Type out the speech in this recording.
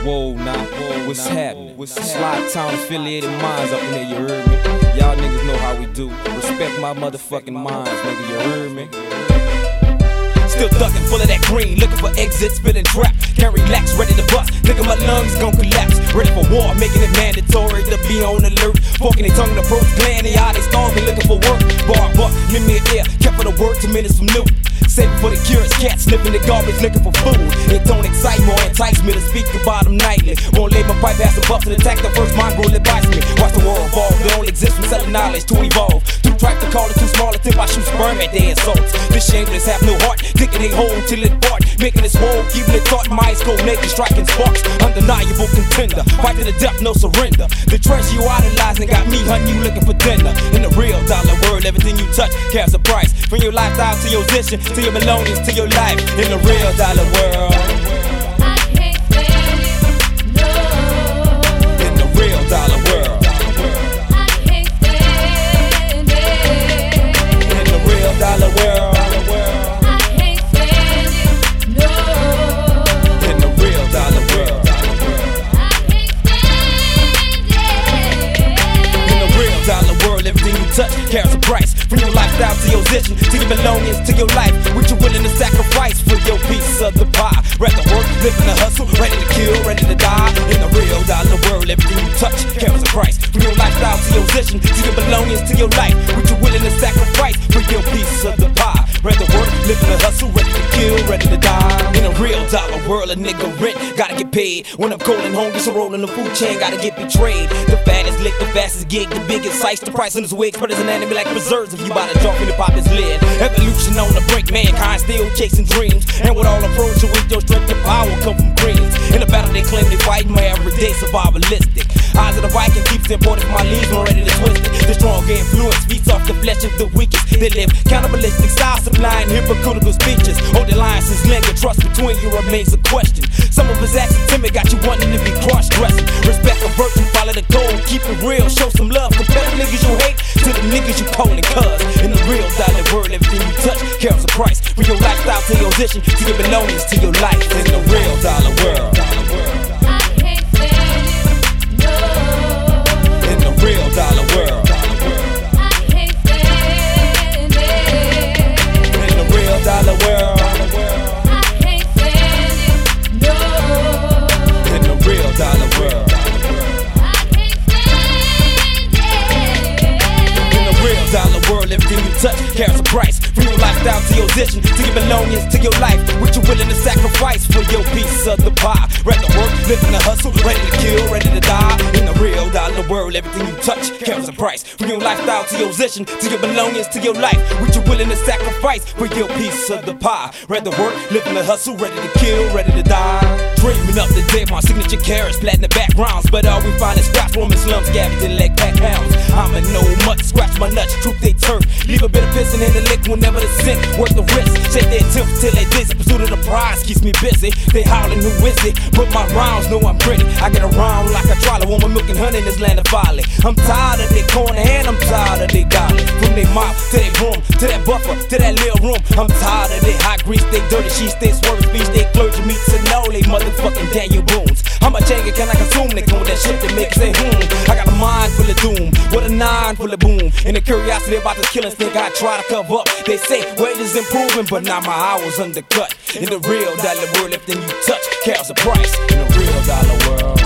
Whoa, nah, whoa, what's happening? What's Slide Town affiliated minds up in here, you heard me? Y'all niggas know how we do. Respect my motherfucking minds, nigga, you heard me? Still ducking, full of that green, looking for exits, feeling trapped. Can't relax, ready to bust. Nigga, my lungs gon' collapse. Ready for war, making it mandatory to be on alert. Forking their tongue, approach, gland, they eye, they starving, looking for work. Bar, buck, me an ear, kept for the word, two minutes from new. Saving for the curious cat, sniffing the garbage, looking for food. It don't excite me or entice me to speak about them nightly. Won't lay my pipe ass above and attack the first mongrel bites me. Watch the world evolve, they only exist from selling knowledge to evolve. Too track to call it too small, tip I shoot sperm at their assaults. This shameless have no heart, thinking they hold till it part, making it swole, keeping it taut. My eyes go naked, striking sparks. Undeniable contender, fight to the death, no surrender. The treasure you idolizing got me hunting you looking for dinner. In the real dollar world, everything you touch carries a price. From your lifestyle to your vision, to your belongings, to your life. In the real dollar world. In the real dollar world. In the real dollar world. I can't stand it, no. In the real dollar world. I can't stand it. In the real dollar world, everything you touch carries a price. To your belongings, to your life. What you willing to sacrifice for your piece of the pie. Rather work, living the hustle, ready to kill, ready to die. In the real dollar world, everything you touch carries a price. From your lifestyle to your vision, to your belongings, to your life. What you willing to sacrifice world, a nigga rent, gotta get paid. When I'm cold and hungry, so rolling the food chain, gotta get betrayed. The fattest lick, the fastest gig, the biggest size, the price on his wigs, but as an enemy like preserves if you bout to jump in the pop his lid. Evolution on the brink, mankind still chasing dreams. And with all the pros, approach, with your strength and power come from greens. In the battle they claim they fight, my everyday survivalistic. Eyes of the Viking keeps important for my I'm ready to twist it. The stronger influence feeds off the flesh of the weakest. They live cannibalistic style, supplying hypocritical speeches. Lines since linger, trust between you remains a question. Some of us actions timid got you wanting to be cross dressing. Respect a virtue, follow the code, keep it real, show some love. Compare the niggas you hate to the niggas you calling cuz. In the real dollar world, everything you touch carries a price. From your lifestyle to your vision, to your belongings, to your life. World, everything you touch carries a price. From your lifestyle to your vision, to your belongings, to your life. What you willing to sacrifice for your piece of the pie. Rather work, living the hustle, ready to kill, ready to die. In the real world, everything you touch carries a price. From your lifestyle to your position, to your belongings, to your life. What you're willing to sacrifice for your piece of the pie. Rather work, living the hustle, ready to kill, ready to die. Dreaming up the day, my signature carrots, flatten the backgrounds. But all we find is scraps, woman slums, scavenging leg pack pounds. I'ma know much, scratch my nuts, troop they turf. Leave a bit of pissing in the lick whenever the scent worth the risk. Shake their tips till they dizzy. Pursuit of the prize keeps me busy. They howling, who is it? But my rounds know I'm pretty. I get around like a trolley, woman milk and honey in this land I'm tired of their corner and I'm tired of their dolly. From their mop to their room, to that buffer, to that little room. I'm tired of their hot grease, they dirty sheets, they swerving speech, they clergy meets and all they motherfucking Daniel Boones. How much anger can I consume? They come with that shit that makes say hmm. I got a mind full of doom, with a nine full of boom. And the curiosity about this killing thing I try to cover up. They say wages improving, but now my hours undercut. In the real dollar world, everything you touch carries a price. In the real dollar world.